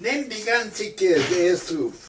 Nimm die ganze Kirche, er ist drauf.